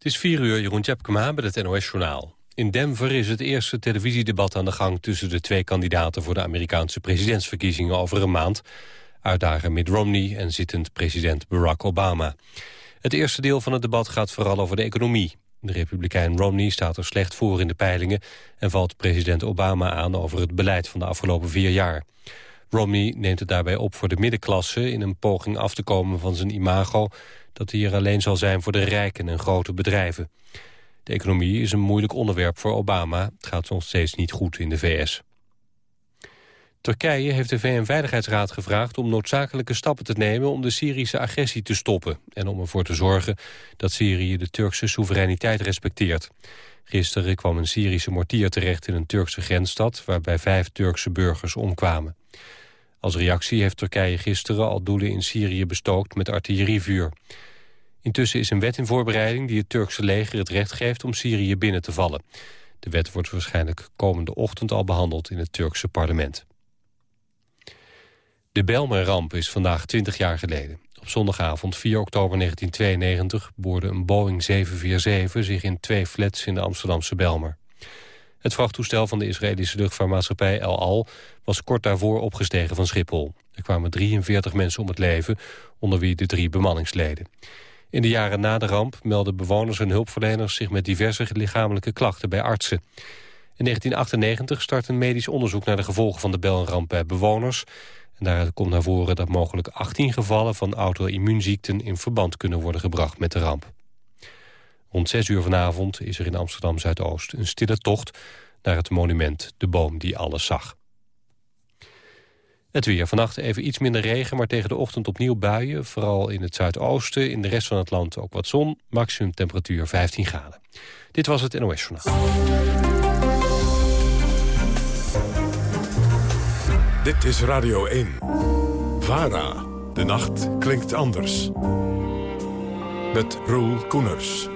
Het is 4 uur, Jeroen Tjepkema met het NOS-journaal. In Denver is het eerste televisiedebat aan de gang... tussen de twee kandidaten voor de Amerikaanse presidentsverkiezingen over een maand. Uitdager Mitt Romney en zittend president Barack Obama. Het eerste deel van het debat gaat vooral over de economie. De republikein Romney staat er slecht voor in de peilingen... en valt president Obama aan over het beleid van de afgelopen vier jaar. Romney neemt het daarbij op voor de middenklasse... in een poging af te komen van zijn imago... dat hij er alleen zal zijn voor de rijken en grote bedrijven. De economie is een moeilijk onderwerp voor Obama. Het gaat nog steeds niet goed in de VS. Turkije heeft de VN-veiligheidsraad gevraagd om noodzakelijke stappen te nemen om de Syrische agressie te stoppen en om ervoor te zorgen dat Syrië de Turkse soevereiniteit respecteert. Gisteren kwam een Syrische mortier terecht in een Turkse grensstad waarbij vijf Turkse burgers omkwamen. Als reactie heeft Turkije gisteren al doelen in Syrië bestookt met artillerievuur. Intussen is een wet in voorbereiding die het Turkse leger het recht geeft om Syrië binnen te vallen. De wet wordt waarschijnlijk komende ochtend al behandeld in het Turkse parlement. De Belmer-ramp is vandaag 20 jaar geleden. Op zondagavond 4 oktober 1992 boorde een Boeing 747 zich in twee flats in de Amsterdamse Belmer. Het vrachttoestel van de Israëlische luchtvaartmaatschappij El Al was kort daarvoor opgestegen van Schiphol. Er kwamen 43 mensen om het leven, onder wie de drie bemanningsleden. In de jaren na de ramp melden bewoners en hulpverleners zich met diverse lichamelijke klachten bij artsen. In 1998 start een medisch onderzoek naar de gevolgen van de Belramp bij bewoners. En daaruit komt naar voren dat mogelijk 18 gevallen van auto-immuunziekten in verband kunnen worden gebracht met de ramp. Rond 6 uur vanavond is er in Amsterdam-Zuidoost een stille tocht naar het monument De Boom die alles zag. Het weer. Vannacht even iets minder regen, maar tegen de ochtend opnieuw buien. Vooral in het zuidoosten, in de rest van het land ook wat zon. Maximum temperatuur 15 graden. Dit was het NOS Journaal. Dit is Radio 1. VARA. De nacht klinkt anders. Met Roel Koeners.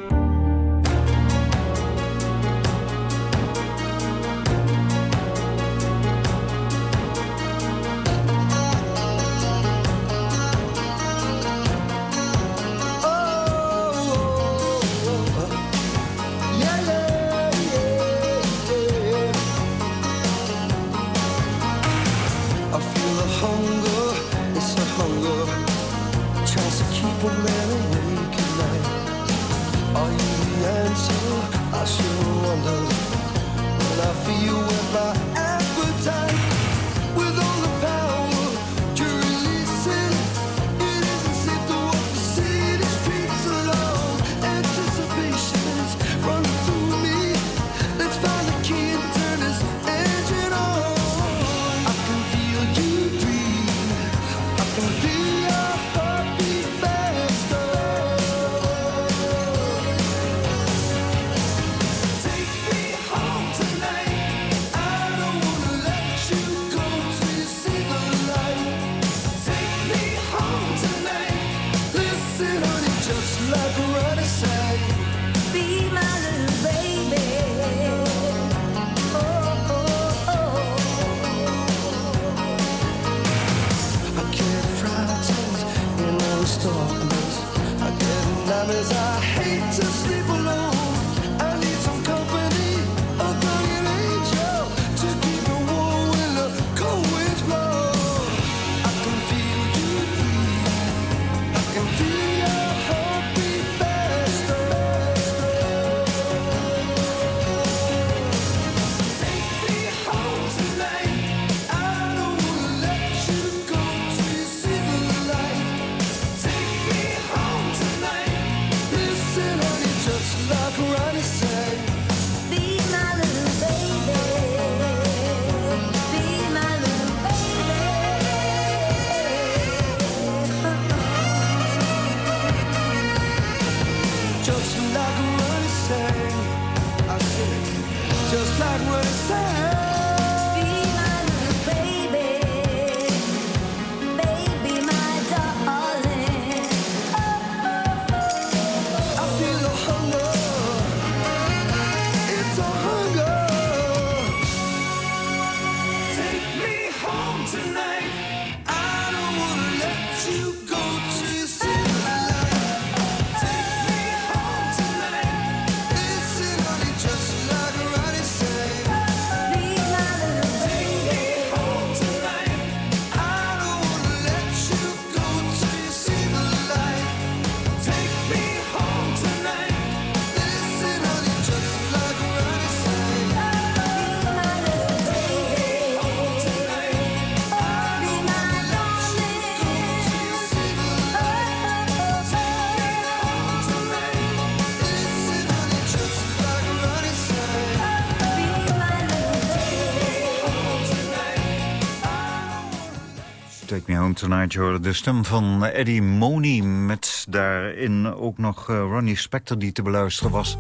Take Me Home Tonight, je de stem van Eddie Money... met daarin ook nog uh, Ronnie Spector die te beluisteren was.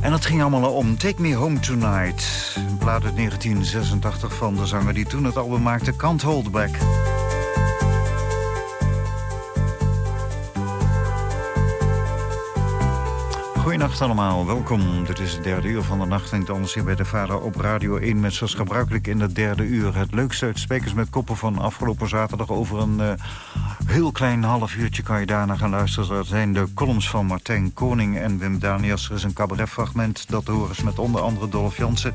En het ging allemaal om Take Me Home Tonight. Een plaat uit 1986 van de zanger die toen het album maakte Can't Hold Back. Goedenacht allemaal, welkom. Dit is het derde uur van de nacht. En anders hier bij de Vader op Radio 1... met zoals gebruikelijk in het derde uur... het leukste uit Spekers met Koppen van afgelopen zaterdag... over een uh, heel klein half uurtje kan je daarna gaan luisteren. Dat zijn de columns van Martijn Koning en Wim Daniels. Er is een cabaretfragment, dat horen is met onder andere Dolph Jansen.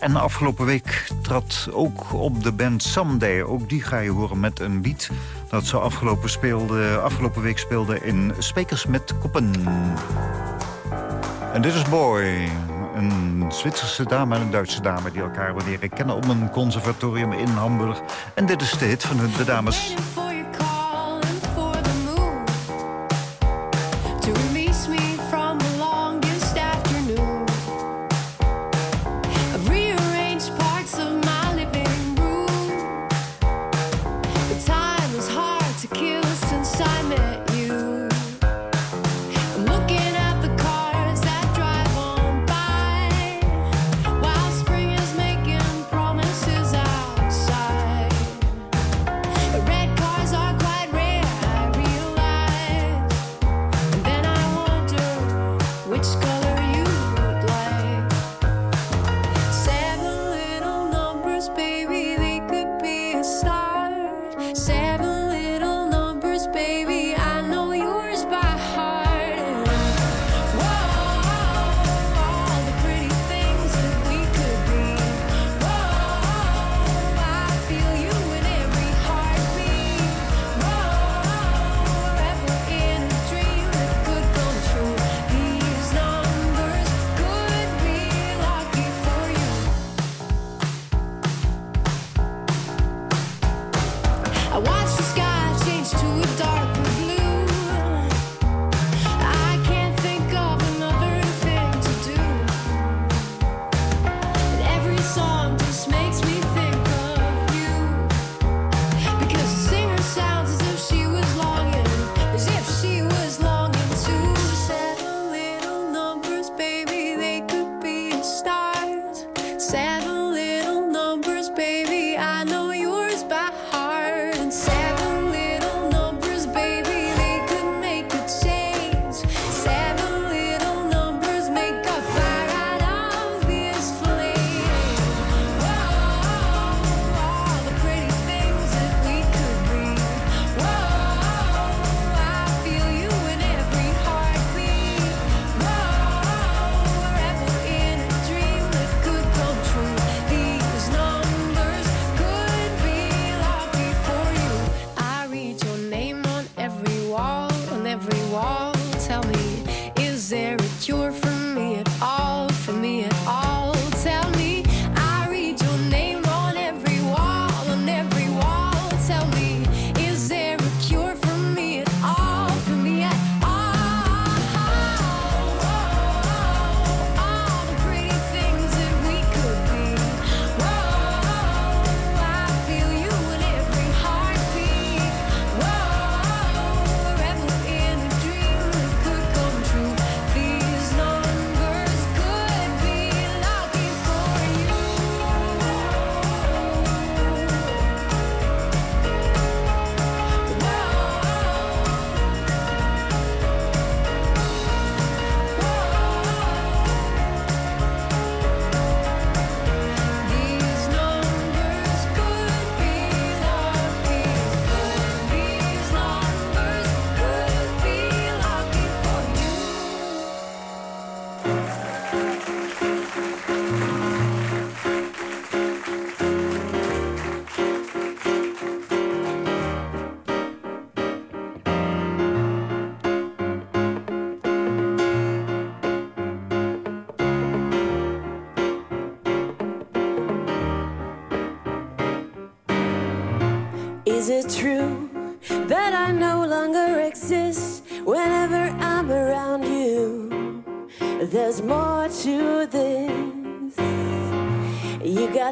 En afgelopen week trad ook op de band Someday. Ook die ga je horen met een lied... dat ze afgelopen, speelde, afgelopen week speelde in Spekers met Koppen. En dit is Boy. Een Zwitserse dame en een Duitse dame die elkaar leren kennen op een conservatorium in Hamburg. En dit is de hit van de dames.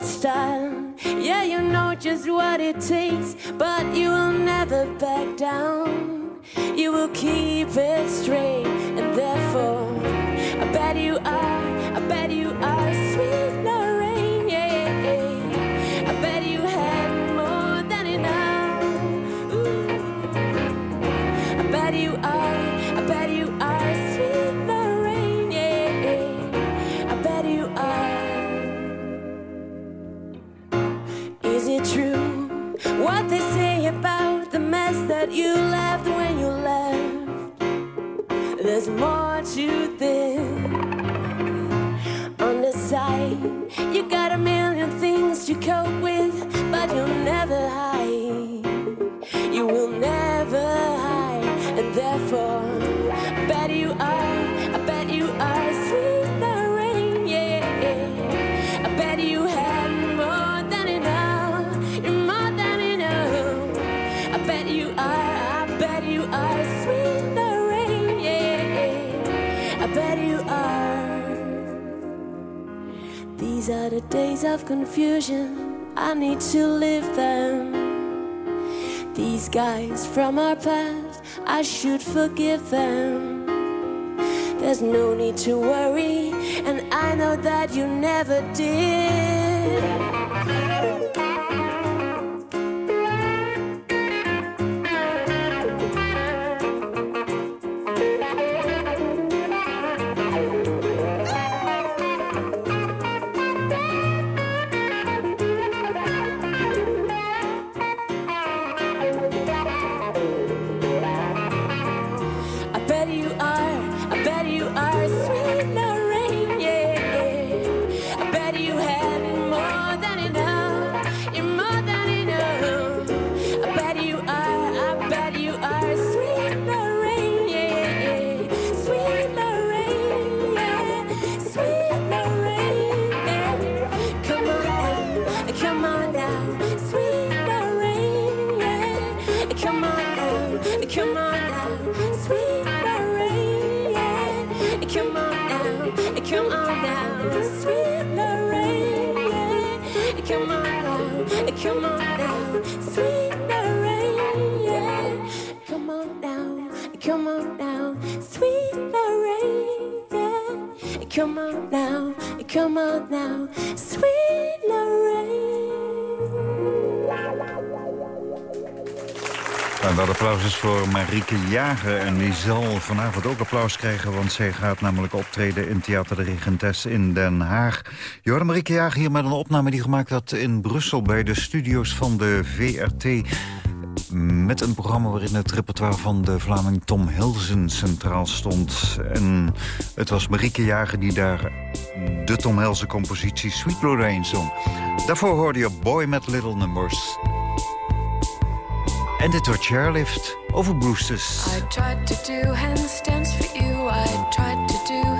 style you there on the side. You got a million things to cope with, but you're Days of confusion, I need to live them. These guys from our past, I should forgive them. There's no need to worry, and I know that you never did. now, sweet Lorraine. En dat applaus is voor Marieke Jager. En die zal vanavond ook applaus krijgen... want zij gaat namelijk optreden in Theater de Regentes in Den Haag. Jor Marieke Jager hier met een opname die gemaakt had in Brussel... bij de studio's van de VRT met een programma waarin het repertoire van de Vlaming Tom Helsen centraal stond. En het was Marieke Jager die daar de Tom Helsen compositie Sweet Lorraine zong. Daarvoor hoorde je Boy met Little Numbers. En dit wordt Chairlift over Brewsters. I tried to do for you, I tried to do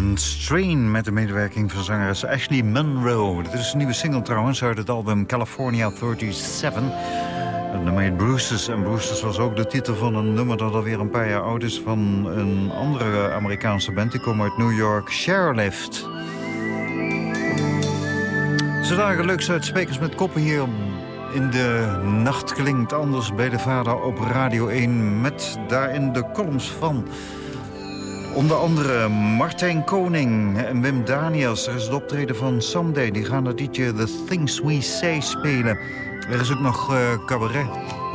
band Strain met de medewerking van zangeres Ashley Munro. Dit is een nieuwe single trouwens uit het album California 37. Het nummer heet Bruce's. En Bruce's was ook de titel van een nummer dat alweer een paar jaar oud is... van een andere Amerikaanse band. Die komt uit New York, Sharelift. Ze dagen leuk uit Spekers met Koppen hier in de nacht klinkt anders bij de vader op Radio 1... met daarin de columns van onder andere Martijn Koning en Wim Daniels. Er is het optreden van Someday. Die gaan dat liedje The Things We Say spelen. Er is ook nog uh, cabaret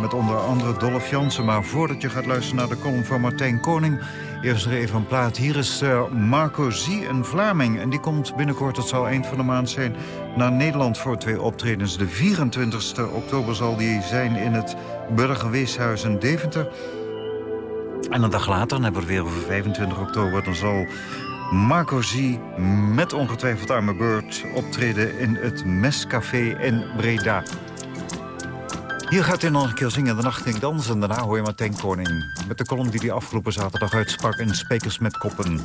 met onder andere Dolph Jansen. Maar voordat je gaat luisteren naar de column van Martijn Koning... eerst er even een plaat. Hier is uh, Marco Zie, een Vlaming. En die komt binnenkort, het zal eind van de maand zijn... naar Nederland voor twee optredens. De 24 oktober zal die zijn in het Burgerweeshuis in Deventer... En een dag later, dan hebben we het weer over 25 oktober... dan zal Marco Z met ongetwijfeld Arme Bird optreden in het Mescafé in Breda. Hier gaat hij nog een keer zingen, de nacht in dans... en daarna hoor je Martijn Koning... met de column die hij afgelopen zaterdag uitsprak in Spekers met Koppen.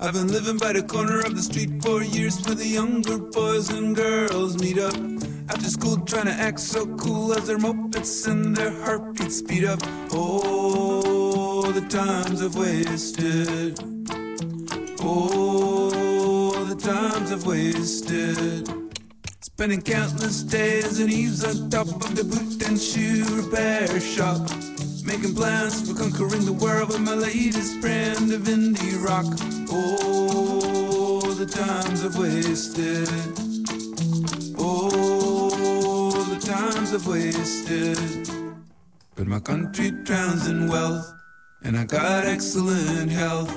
I've been living by the corner of the street for years where the younger boys and girls meet up. After school trying to act so cool as their mopeds and their heartbeats speed up. Oh, the times I've wasted. Oh, the times I've wasted. Spending countless days and eves on top of the boot and shoe repair shop. Making plans for conquering the world with my latest brand of indie rock. Oh, the times I've wasted. Oh, the times I've wasted. But my country drowns in wealth, and I got excellent health.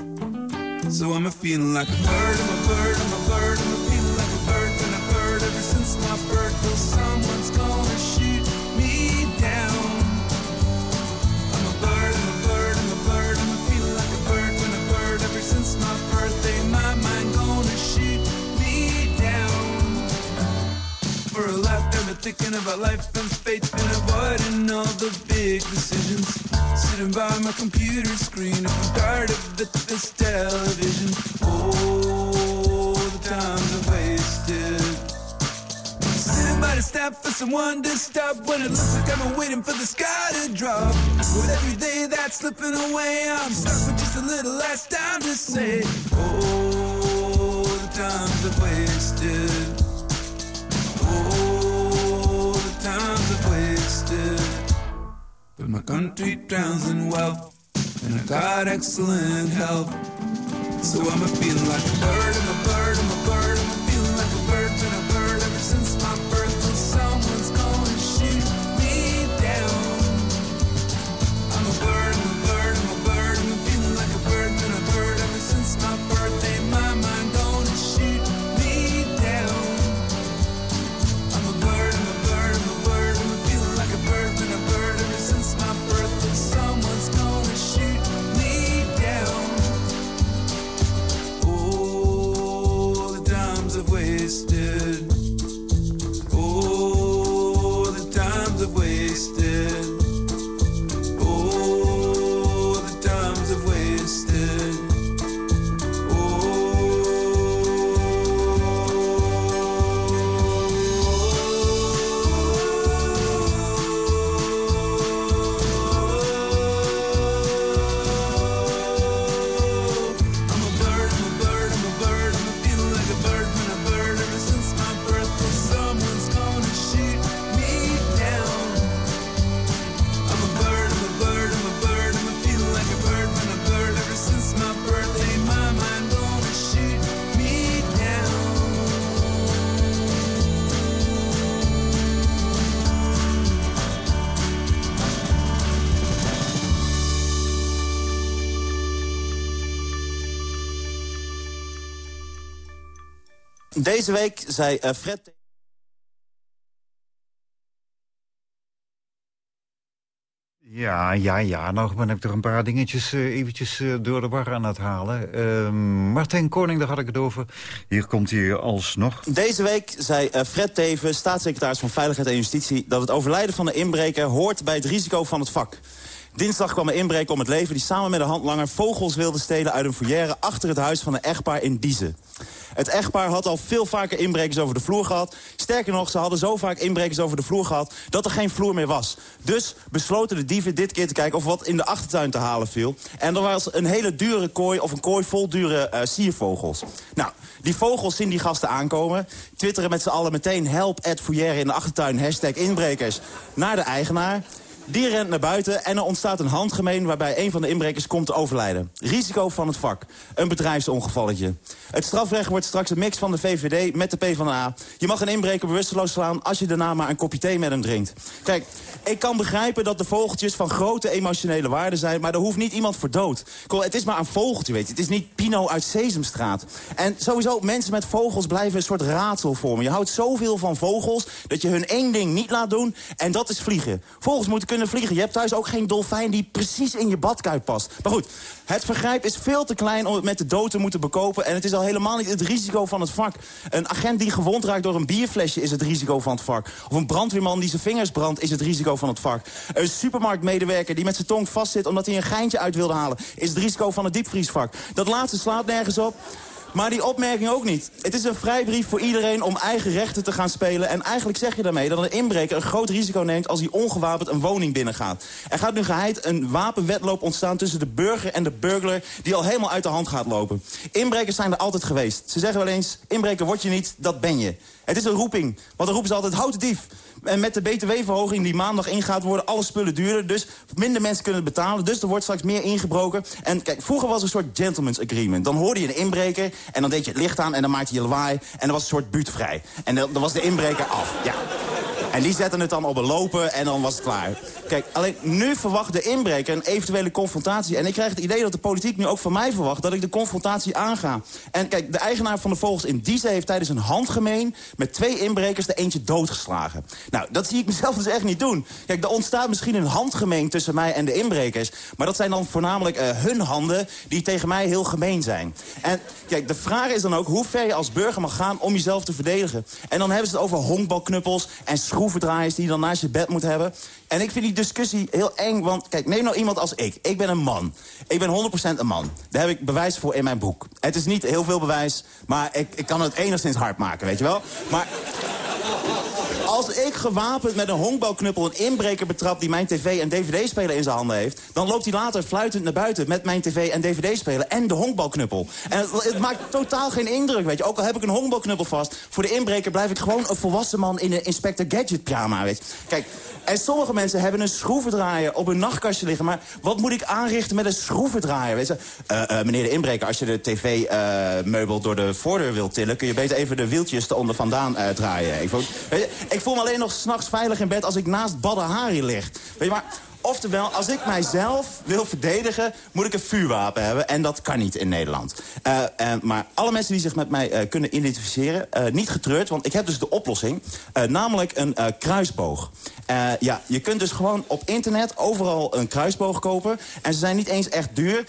So I'm a feeling like a bird, I'm a bird, I'm a bird, I'm a feeling like a bird, been a bird ever since my birth. Till someone's gonna shoot me down. I'm a bird, I'm a bird, I'm a bird, I'm a feeling like a bird, been a bird ever since my birthday. My mind gonna shoot me down. For a lifetime of thinking about life and fate and avoiding all the big decisions. Sitting by my computer screen, I'm tired of this television. Oh, the times I've wasted. Sitting by the stop for someone to stop when it looks like I'm waiting for the sky to drop. With every day that's slipping away, I'm stuck with just a little less time to say. Oh, the times I've wasted. My country drowns in wealth, and I got excellent health. So I'm a feeling like a bird, I'm a bird, I'm a bird, I'm a feeling Deze week zei eh, Fred... Ja, ja, ja. Nou ben ik er een paar dingetjes eh, eventjes eh, door de war aan het halen. Ehm, Martijn Koning, daar had ik het over. Hier komt hij alsnog. Deze week zei Fred Teven, staatssecretaris van Veiligheid en Justitie... dat het overlijden van de inbreker hoort bij het risico van het vak. Dinsdag kwam een inbreker om het leven die samen met een handlanger vogels wilde stelen uit een foyer achter het huis van een echtpaar in Diezen. Het echtpaar had al veel vaker inbrekers over de vloer gehad. Sterker nog, ze hadden zo vaak inbrekers over de vloer gehad... dat er geen vloer meer was. Dus besloten de dieven dit keer te kijken of wat in de achtertuin te halen viel. En er was een hele dure kooi of een kooi vol dure eh, siervogels. Nou, die vogels zien die gasten aankomen. Twitteren met z'n allen meteen help Fourier in de achtertuin... hashtag inbrekers naar de eigenaar. Die rent naar buiten en er ontstaat een handgemeen... waarbij een van de inbrekers komt te overlijden. Risico van het vak. Een bedrijfsongevalletje. Het strafrecht wordt straks een mix van de VVD met de PvdA. Je mag een inbreker bewusteloos slaan als je daarna maar een kopje thee met hem drinkt. Kijk, ik kan begrijpen dat de vogeltjes van grote emotionele waarde zijn... maar er hoeft niet iemand voor dood. Het is maar een vogeltje, weet je. Het is niet Pino uit Sesamstraat. En sowieso, mensen met vogels blijven een soort raadsel vormen. Je houdt zoveel van vogels dat je hun één ding niet laat doen... en dat is vliegen. Vogels moeten kunnen vliegen. Je hebt thuis ook geen dolfijn die precies in je badkuip past. Maar goed, het vergrijp is veel te klein om het met de dood te moeten bekopen... en het is al helemaal niet het risico van het vak. Een agent die gewond raakt door een bierflesje is het risico van het vak. Of een brandweerman die zijn vingers brandt is het risico van het vak. Een supermarktmedewerker die met zijn tong vastzit omdat hij een geintje uit wilde halen... is het risico van het diepvriesvak. Dat laatste slaat nergens op. Maar die opmerking ook niet. Het is een vrijbrief voor iedereen om eigen rechten te gaan spelen. En eigenlijk zeg je daarmee dat een inbreker een groot risico neemt... als hij ongewapend een woning binnengaat. Er gaat nu geheid een wapenwetloop ontstaan tussen de burger en de burglar... die al helemaal uit de hand gaat lopen. Inbrekers zijn er altijd geweest. Ze zeggen wel eens, inbreker word je niet, dat ben je. Het is een roeping, want dan roepen ze altijd, houd de dief. En met de btw-verhoging die maandag ingaat... worden alle spullen duurder, dus minder mensen kunnen het betalen. Dus er wordt straks meer ingebroken. En kijk, vroeger was er een soort gentleman's agreement. Dan hoorde je een inbreker en dan deed je het licht aan... en dan maakte je lawaai en dan was een soort buurtvrij. En dan, was de inbreker af, ja. En die zetten het dan op een lopen en dan was het klaar. Kijk, alleen nu verwacht de inbreker een eventuele confrontatie. En ik krijg het idee dat de politiek nu ook van mij verwacht... dat ik de confrontatie aanga. En kijk, de eigenaar van de vogels in Diezen heeft tijdens een handgemeen... met twee inbrekers de eentje doodgeslagen. Nou, dat zie ik mezelf dus echt niet doen. Kijk, er ontstaat misschien een handgemeen tussen mij en de inbrekers... maar dat zijn dan voornamelijk uh, hun handen die tegen mij heel gemeen zijn. En kijk, de vraag is dan ook hoe ver je als burger mag gaan om jezelf te verdedigen. En dan hebben ze het over honkbalknuppels en schroevendraaiers die je dan naast je bed moet hebben. En ik vind die discussie heel eng, want kijk, neem nou iemand als ik. Ik ben een man. Ik ben 100% een man. Daar heb ik bewijs voor in mijn boek. Het is niet heel veel bewijs, maar ik, ik kan het enigszins hard maken, weet je wel. Maar als ik gewapend met een honkbalknuppel een inbreker betrap... die mijn tv en dvd-speler in zijn handen heeft... dan loopt hij later fluitend naar buiten met mijn tv en dvd-speler... en de honkbalknuppel. En het, het, maakt totaal geen indruk, weet je. Ook al heb ik een honkbalknuppel vast... voor de inbreker blijf ik gewoon een volwassen man in een Inspector Gadget pyjama, weet je. Kijk, en sommige mensen hebben een schroevendraaier op hun nachtkastje liggen. Maar wat moet ik aanrichten met een schroevendraaier? Weet je? Uh, uh, meneer de inbreker, als je de tv-meubel door de voordeur wilt tillen... kun je beter even de wieltjes eronder vandaan draaien. Ik voel me alleen nog s'nachts veilig in bed als ik naast Badr Hari lig. Weet je, maar Oftewel, als ik mijzelf wil verdedigen, moet ik een vuurwapen hebben. En dat kan niet in Nederland. Uh, uh, maar alle mensen die zich met mij uh, kunnen identificeren, niet getreurd. Want ik heb dus de oplossing. namelijk een kruisboog. ja, je kunt dus gewoon op internet overal een kruisboog kopen. En ze zijn niet eens echt duur.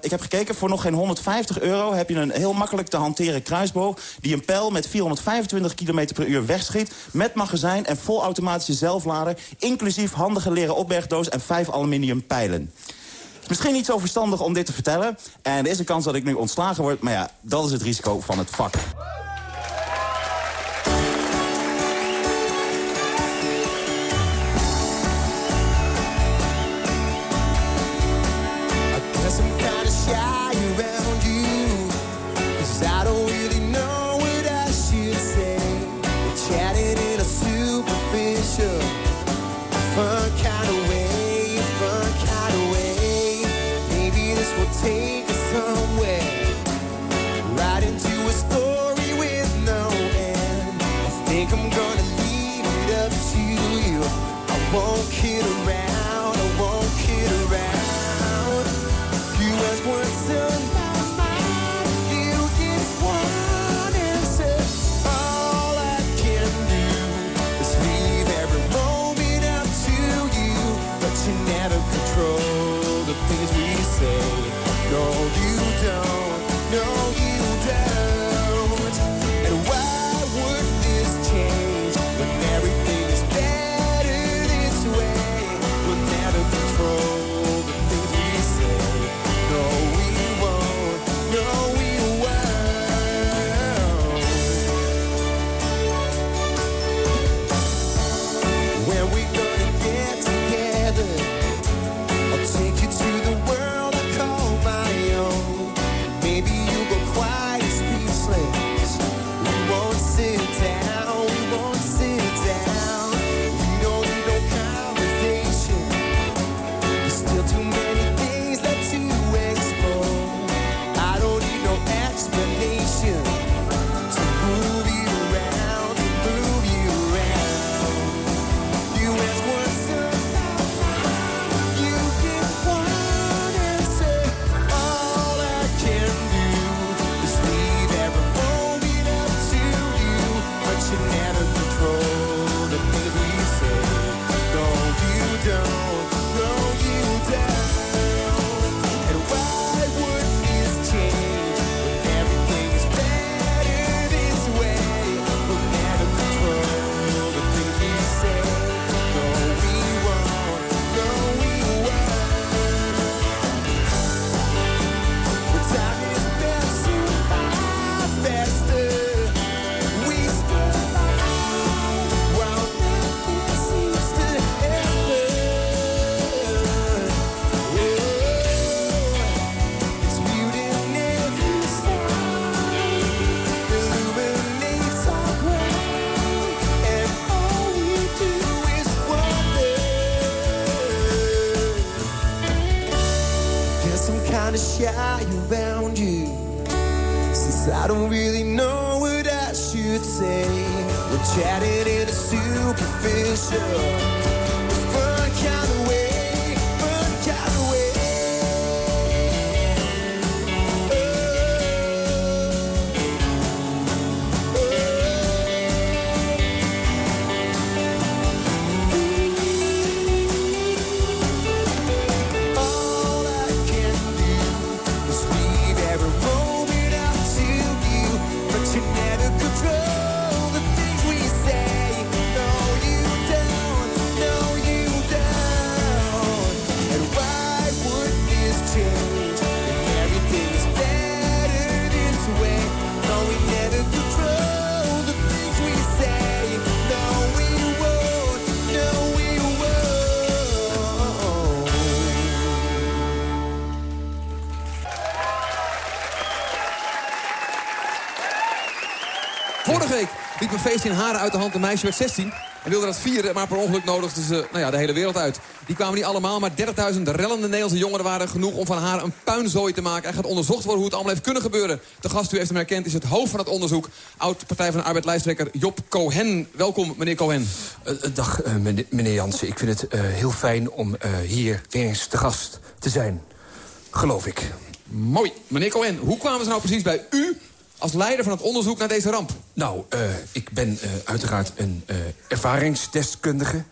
ik heb gekeken, voor nog geen 150 euro heb je een heel makkelijk te hanteren kruisboog... die een pijl met 425 km per uur wegschiet... met magazijn en volautomatische zelflader... inclusief handige leren opbergdoos en vijf aluminium pijlen. Misschien niet zo verstandig om dit te vertellen. En er is een kans dat ik nu ontslagen word. Maar ja, dat is het risico van het vak. Feest in Haren uit de hand. Een meisje werd 16 en wilde dat vieren, maar per ongeluk nodigde ze nou ja, de hele wereld uit. Die kwamen niet allemaal, maar 30.000 rellende Nederlandse jongeren waren genoeg om van haar een puinzooi te maken. Er gaat onderzocht worden hoe het allemaal heeft kunnen gebeuren. De gast, u heeft hem herkend, is het hoofd van het onderzoek. Oud-Partij van de Arbeid Job Cohen. Welkom, meneer Cohen. Eh, eh, dag, eh, meneer, meneer Jansen. Ik vind het heel fijn om hier weer eens te gast te zijn. Geloof ik. Mooi. Meneer Cohen, hoe kwamen ze nou precies bij u als leider van het onderzoek naar deze ramp? Nou, eh, ik ben eh, uiteraard een eh, ervaringsdeskundige.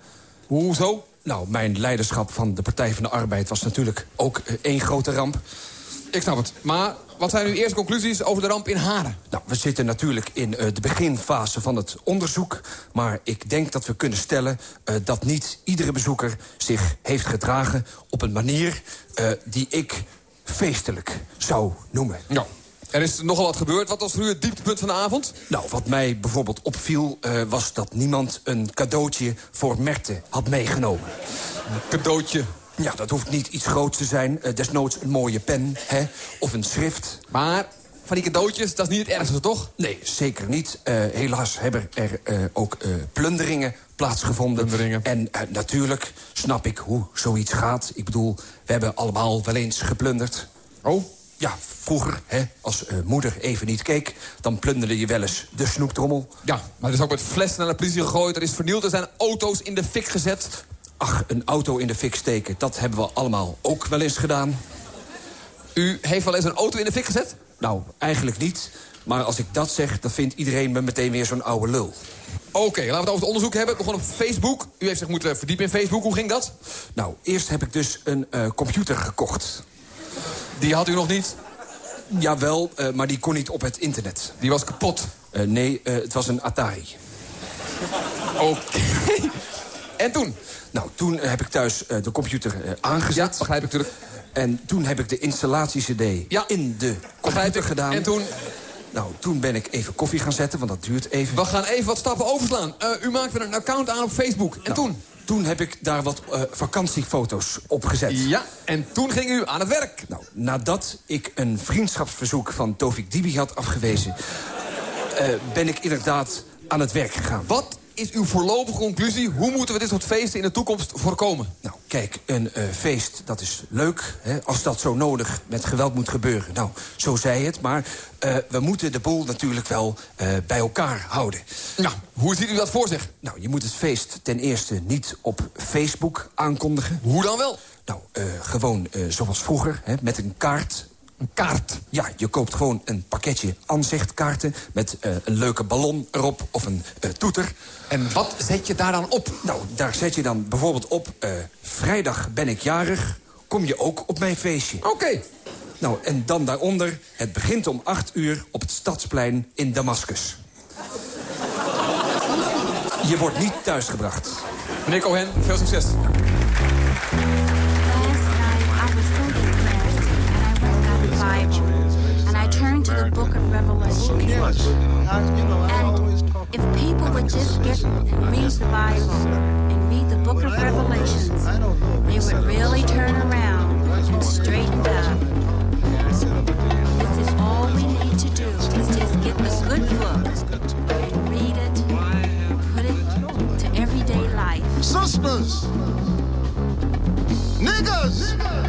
Hoezo? Nou, mijn leiderschap van de Partij van de Arbeid was natuurlijk ook één grote ramp. Ik snap het. Maar wat zijn uw eerste conclusies over de ramp in Haren? Nou, we zitten natuurlijk in de beginfase van het onderzoek. Maar ik denk dat we kunnen stellen dat niet iedere bezoeker zich heeft gedragen... op een manier die ik feestelijk zou noemen. Ja. Er is nogal wat gebeurd. Wat was voor u het dieptepunt van de avond? Nou, wat mij bijvoorbeeld opviel... eh, was dat niemand een cadeautje voor Merte had meegenomen. Cadeautje. Ja, dat hoeft niet iets groots te zijn. Eh, desnoods een mooie pen, hè? Of een schrift. Maar van die cadeautjes, dat is niet het ergste, toch? Nee, zeker niet. Eh, helaas hebben er ook plunderingen plaatsgevonden. Plunderingen. En natuurlijk snap ik hoe zoiets gaat. Ik bedoel, we hebben allemaal wel eens geplunderd. Oh? Ja, vroeger, hè, als eh, moeder even niet keek... dan plunderde je wel eens de snoeptrommel. Ja, maar er is ook met flessen naar de politie gegooid. Er is vernield, er zijn auto's in de fik gezet. Ach, een auto in de fik steken, dat hebben we allemaal ook wel eens gedaan. U heeft wel eens een auto in de fik gezet? Nou, eigenlijk niet. Maar als ik dat zeg, dan vindt iedereen me meteen weer zo'n oude lul. Oké, laten we het over het onderzoek hebben. Het begon op Facebook. U heeft zich moeten verdiepen in Facebook. Hoe ging dat? Nou, eerst heb ik dus een eh, computer gekocht. Die had u nog niet. Jawel, eh, maar die kon niet op het internet. Die was kapot. Eh, nee, eh, het was een Atari. Oké. En toen? Nou, toen heb ik thuis de computer aangezet. Ja, begrijp ik natuurlijk. En toen heb ik de installatie-cd Ja, in de computer gedaan. En toen? Nou, toen ben ik even koffie gaan zetten, want dat duurt even. We gaan even wat stappen overslaan. U maakte een account aan op Facebook. En Nou, toen? Toen heb ik daar wat eh, vakantiefoto's op gezet. Ja, en toen ging u aan het werk. Nou, nadat ik een vriendschapsverzoek van Tovik Dibi had afgewezen... eh, ben ik inderdaad aan het werk gegaan. Wat is uw voorlopige conclusie? Hoe moeten we dit soort feesten in de toekomst voorkomen? Nou, kijk, een eh, feest, dat is leuk. Hè, als dat zo nodig met geweld moet gebeuren. Nou, zo zei het. Maar eh, we moeten de boel natuurlijk wel eh, bij elkaar houden. Nou, hoe ziet u dat voor zich? Nou, je moet het feest ten eerste niet op Facebook aankondigen. Hoe dan wel? Nou, gewoon zoals vroeger, hè, met een kaart. Een kaart. Ja, je koopt gewoon een pakketje aanzichtkaarten... met eh, een leuke ballon erop of een eh, toeter. En wat zet je daar dan op? Nou, daar zet je dan bijvoorbeeld op... eh, vrijdag ben ik jarig, kom je ook op mijn feestje. Oké. Nou, en dan daaronder, het begint om 8 uur op het Stadsplein in Damascus. Je wordt niet thuisgebracht. Meneer Cohen, veel succes. The book of Revelation. And if people would just get and read the Bible and read the book of Revelations, they would really turn around and straighten out. This is all we need to do, is just get the good book and read it, put it to everyday life. sisters, niggas, whiteys,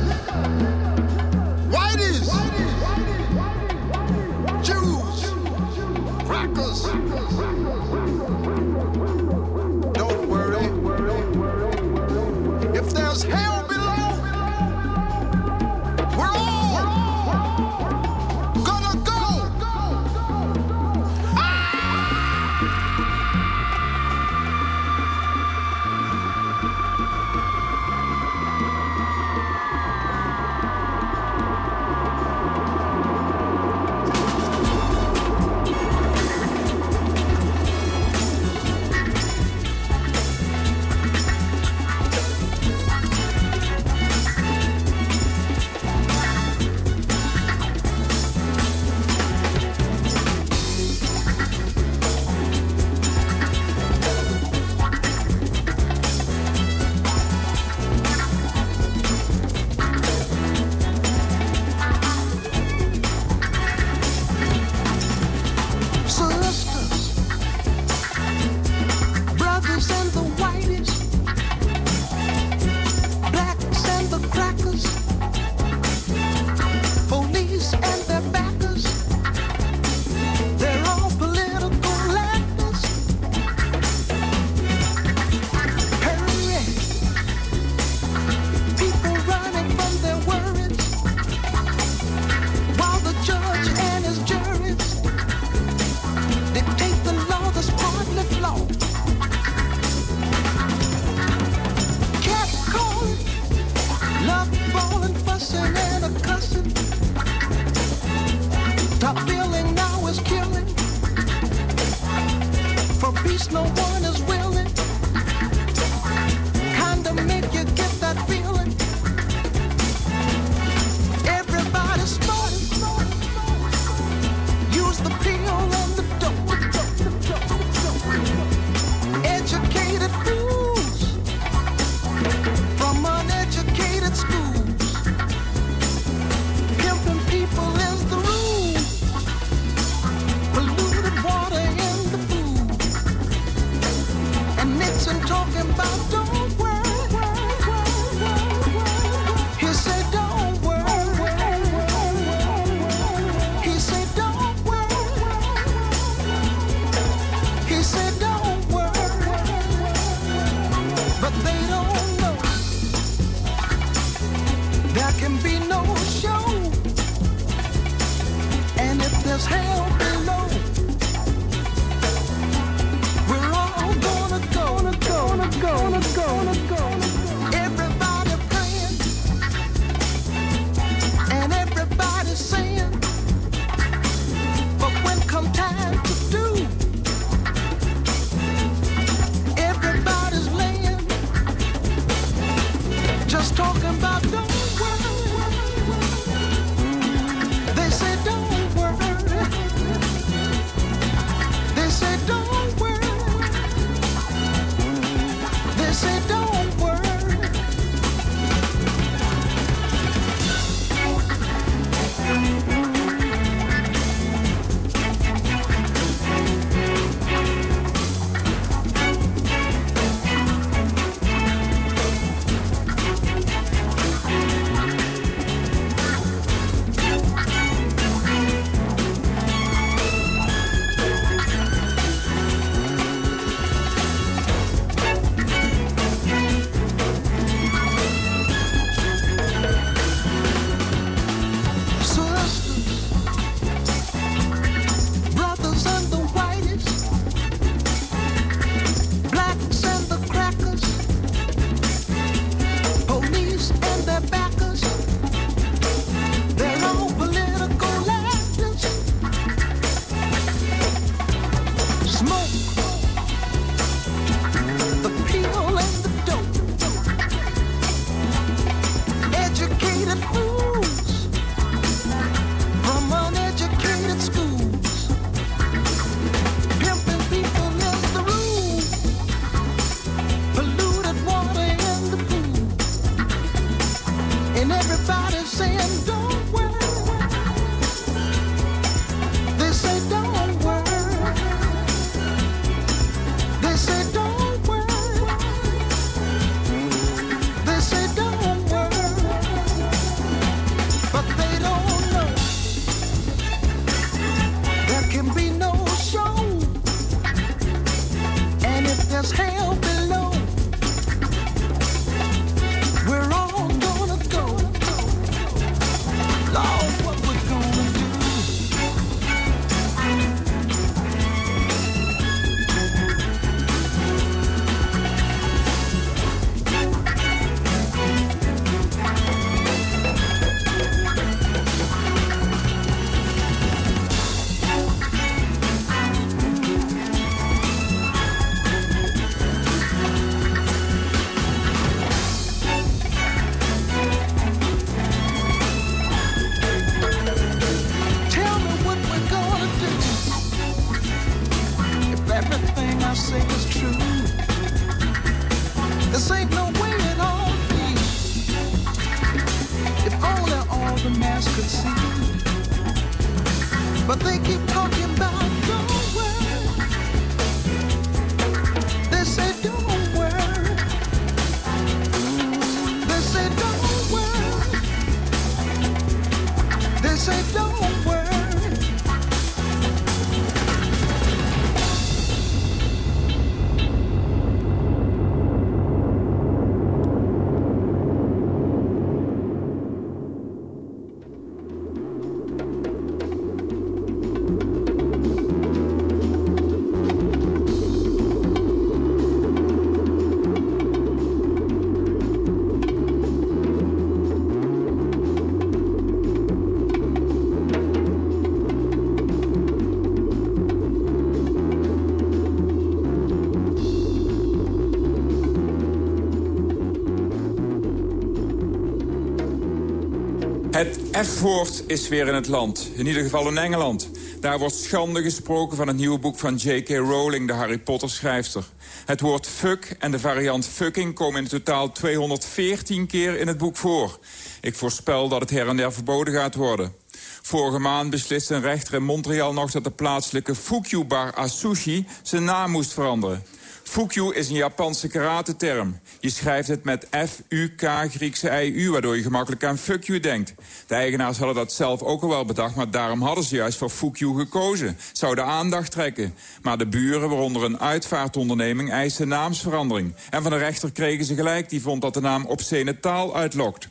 F-woord is weer in het land. In ieder geval in Engeland. Daar wordt schande gesproken van het nieuwe boek van J.K. Rowling, de Harry Potter schrijfster. Het woord fuck en de variant fucking komen in totaal 214 keer in het boek voor. Ik voorspel dat het her en der verboden gaat worden. Vorige maand besliste een rechter in Montreal nog dat de plaatselijke Fukyu-bar Asushi zijn naam moest veranderen. Fukyu is een Japanse karate-term. Je schrijft het met F-U-K Griekse I-U, waardoor je gemakkelijk aan fuck you denkt. De eigenaars hadden dat zelf ook al wel bedacht, maar daarom hadden ze juist voor Fukyu gekozen. Zou de aandacht trekken. Maar de buren, waaronder een uitvaartonderneming, eisten naamsverandering. En van de rechter kregen ze gelijk, die vond dat de naam obscene taal uitlokt.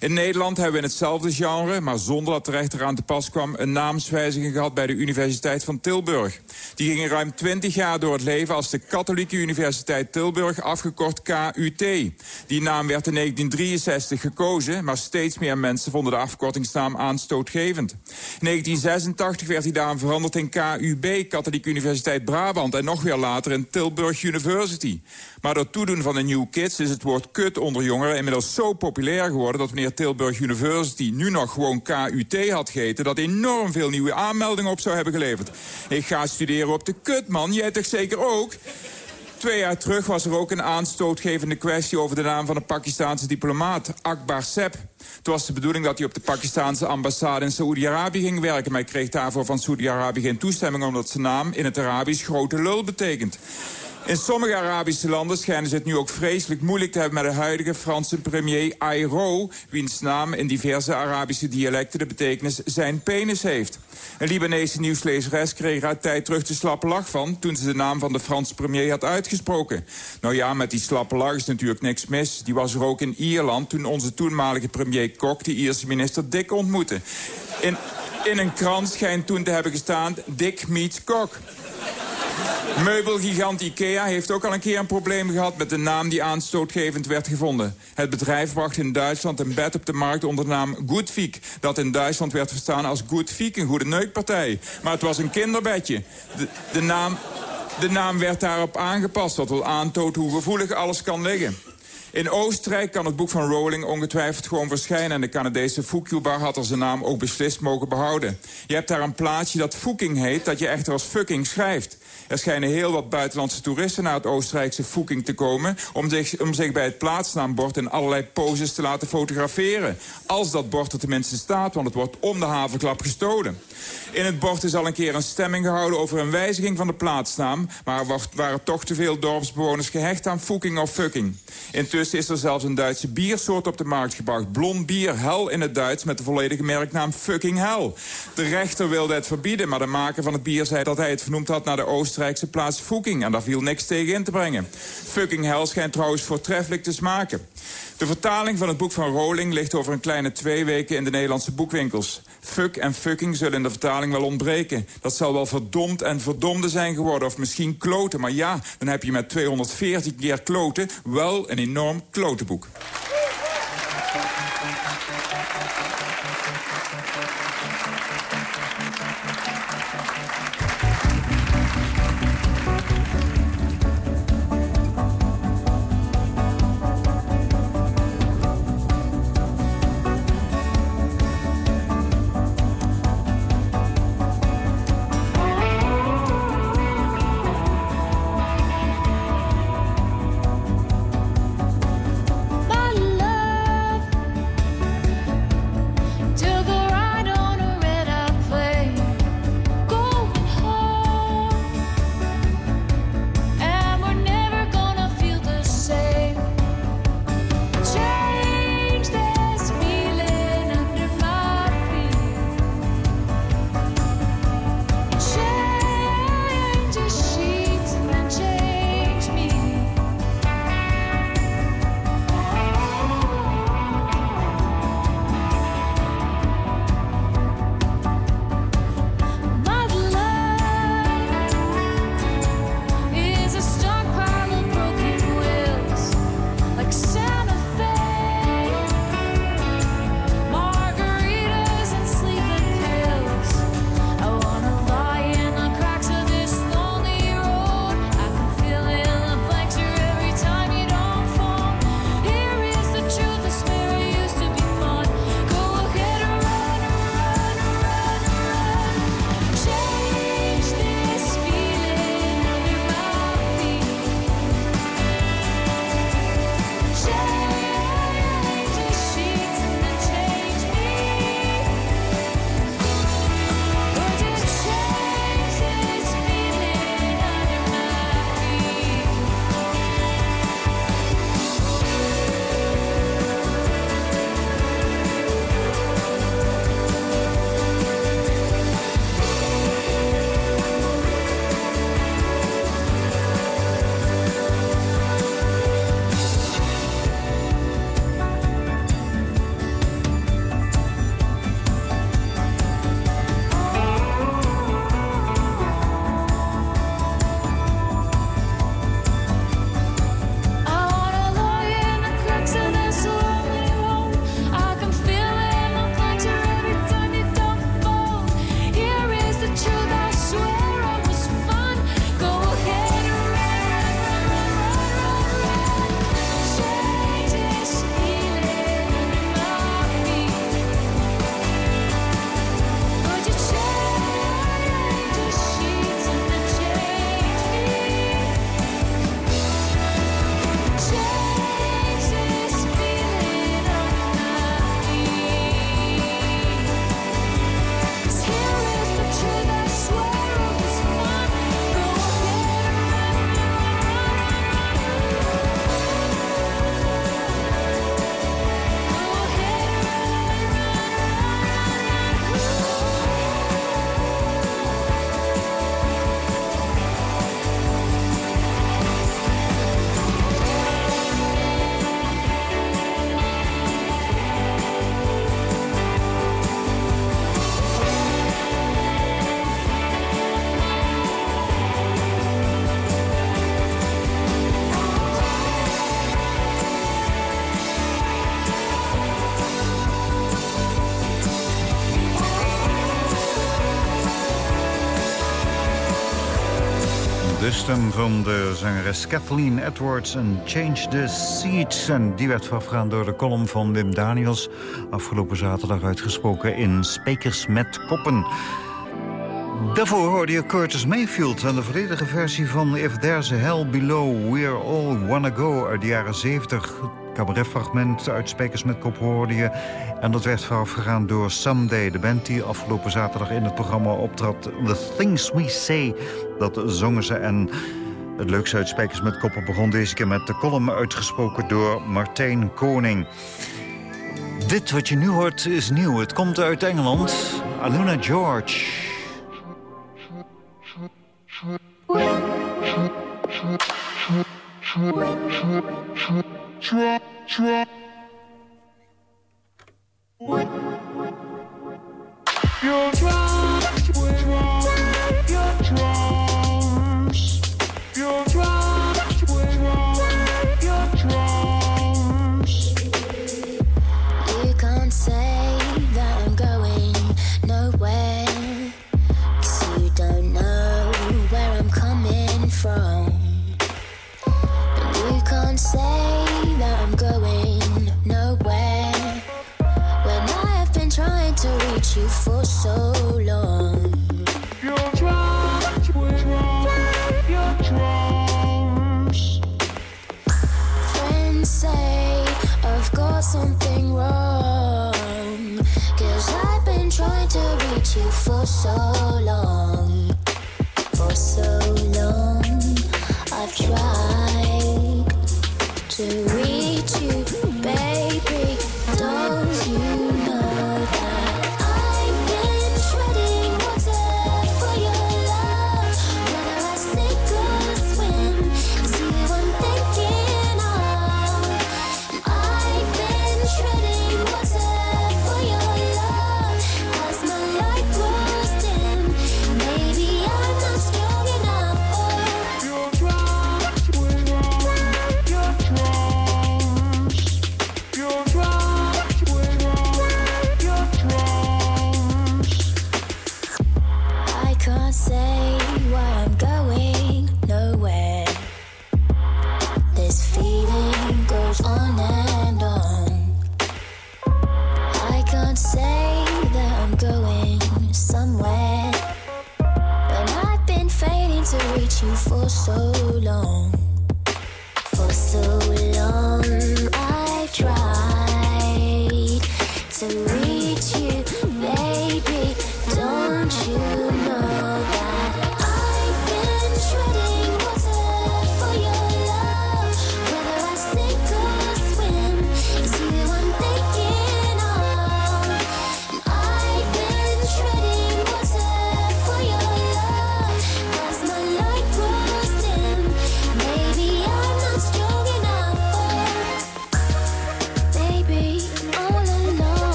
In Nederland hebben we in hetzelfde genre, maar zonder dat de rechter aan te pas kwam... een naamswijziging gehad bij de Universiteit van Tilburg. Die ging ruim 20 jaar door het leven als de Katholieke Universiteit Tilburg, afgekort KUT. Die naam werd in 1963 gekozen, maar steeds meer mensen vonden de afkortingsnaam aanstootgevend. In 1986 werd die naam veranderd in KUB, Katholieke Universiteit Brabant... en nog weer later in Tilburg University. Maar door toedoen van de New Kids is het woord kut onder jongeren inmiddels zo populair geworden... dat wanneer Tilburg University nu nog gewoon KUT had geheten... dat enorm veel nieuwe aanmeldingen op zou hebben geleverd. Ik ga studeren op de kut, man. Jij toch zeker ook? Twee jaar terug was er ook een aanstootgevende kwestie... over de naam van een Pakistaanse diplomaat, Akbar Seb. Het was de bedoeling dat hij op de Pakistaanse ambassade in Saoedi-Arabië ging werken... maar hij kreeg daarvoor van Saoedi-Arabië geen toestemming... omdat zijn naam in het Arabisch grote lul betekent. In sommige Arabische landen schijnen ze het nu ook vreselijk moeilijk te hebben... met de huidige Franse premier Ayro... wiens naam in diverse Arabische dialecten de betekenis zijn penis heeft. Een Libanese nieuwslezeres kreeg uit tijd terug de slappe lach van... toen ze de naam van de Franse premier had uitgesproken. Nou ja, met die slappe lach is natuurlijk niks mis. Die was er ook in Ierland toen onze toenmalige premier Kok... de Ierse minister Dick ontmoette. In, in een krant schijnt toen te hebben gestaan... Dick meets Kok. Meubelgigant IKEA heeft ook al een keer een probleem gehad... met de naam die aanstootgevend werd gevonden. Het bedrijf bracht in Duitsland een bed op de markt onder de naam Goodfiek... dat in Duitsland werd verstaan als Goodfiek, een goede neukpartij. Maar het was een kinderbedje. De, naam, de naam werd daarop aangepast, wat wil aantoont hoe gevoelig alles kan liggen. In Oostenrijk kan het boek van Rowling ongetwijfeld gewoon verschijnen... en de Canadese Fukyu-bar had er zijn naam ook beslist mogen behouden. Je hebt daar een plaatsje dat Fuking heet, dat je echter als fucking schrijft. Er schijnen heel wat buitenlandse toeristen naar het Oostenrijkse Fuking te komen... Om zich, om zich bij het plaatsnaambord in allerlei poses te laten fotograferen. Als dat bord er tenminste staat, want het wordt om de havenklap gestolen. In het bord is al een keer een stemming gehouden over een wijziging van de plaatsnaam... maar er waren toch te veel dorpsbewoners gehecht aan Fuking of Fucking. Intussen is er zelfs een Duitse biersoort op de markt gebracht. Blond bier, hel in het Duits, met de volledige merknaam Fucking Hell. De rechter wilde het verbieden, maar de maker van het bier zei dat hij het vernoemd had naar de Oostenrijkse plaats Fuking. En daar viel niks tegen in te brengen. Fucking Hell schijnt trouwens voortreffelijk te smaken. De vertaling van het boek van Rowling ligt over een kleine twee weken in de Nederlandse boekwinkels. Fuck en fucking zullen in de vertaling wel ontbreken. Dat zal wel verdomd en verdomde zijn geworden, of misschien kloten. Maar ja, dan heb je met 240 keer kloten wel een enorm klotenboek. Van de zangeres Kathleen Edwards en Change the Seats. En die werd voorafgegaan door de column van Wim Daniels. Afgelopen zaterdag uitgesproken in Spekers met Koppen. Daarvoor hoorde je Curtis Mayfield en de volledige versie van If There's a Hell Below, We're All Wanna Go uit de jaren 70. Cabaretfragment uit Spekers met Kop hoorde je. En dat werd voorafgegaan door Someday, de band die afgelopen zaterdag in het programma optrad. The Things We Say, dat zongen ze en... Het leukste uit Spijkers met Koppen begon deze keer met de column uitgesproken door Martijn Koning. Dit wat je nu hoort is nieuw. Het komt uit Engeland. Aluna George. You're drunk. You're drunk, you're drunk. So long, friends say I've got something wrong. Cause I've been trying to reach you for so long. For so long, I've tried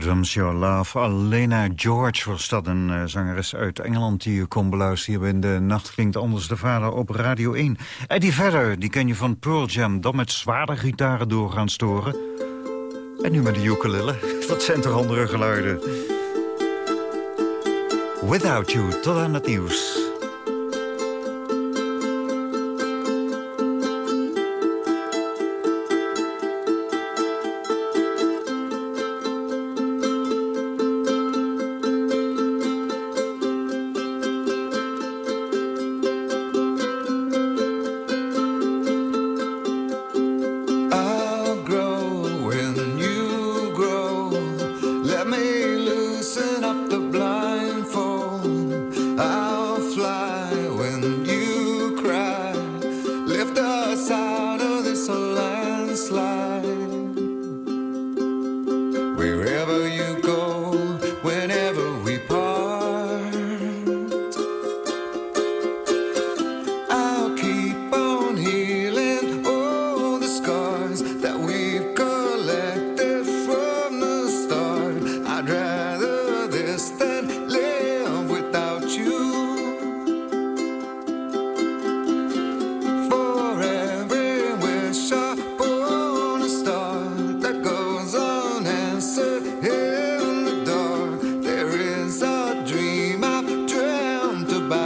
Drums, Your Love. Alena George was dat, een eh, zangeres uit Engeland... die je kon beluisteren hier in de Nacht Klinkt Anders de Vader op Radio 1. Eddie Vedder, die ken je van Pearl Jam. Dan met zware gitaren door gaan storen. En nu met de ukulele. Wat zijn toch andere geluiden. Without You, tot aan het nieuws.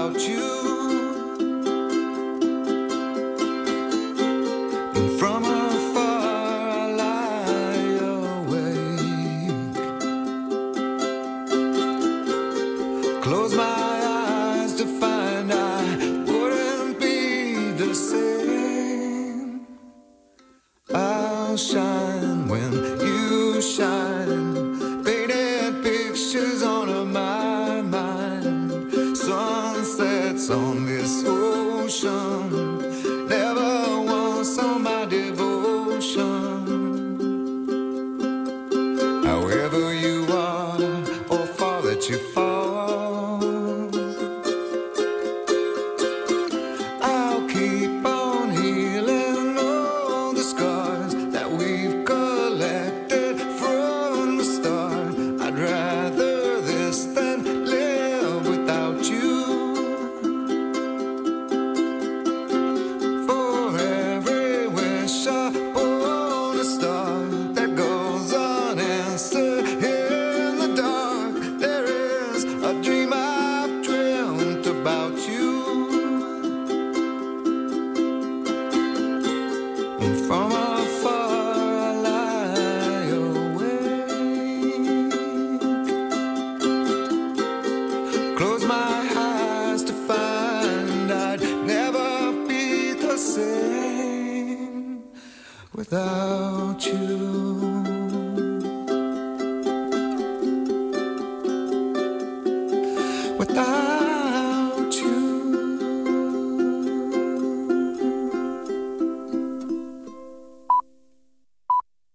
about you.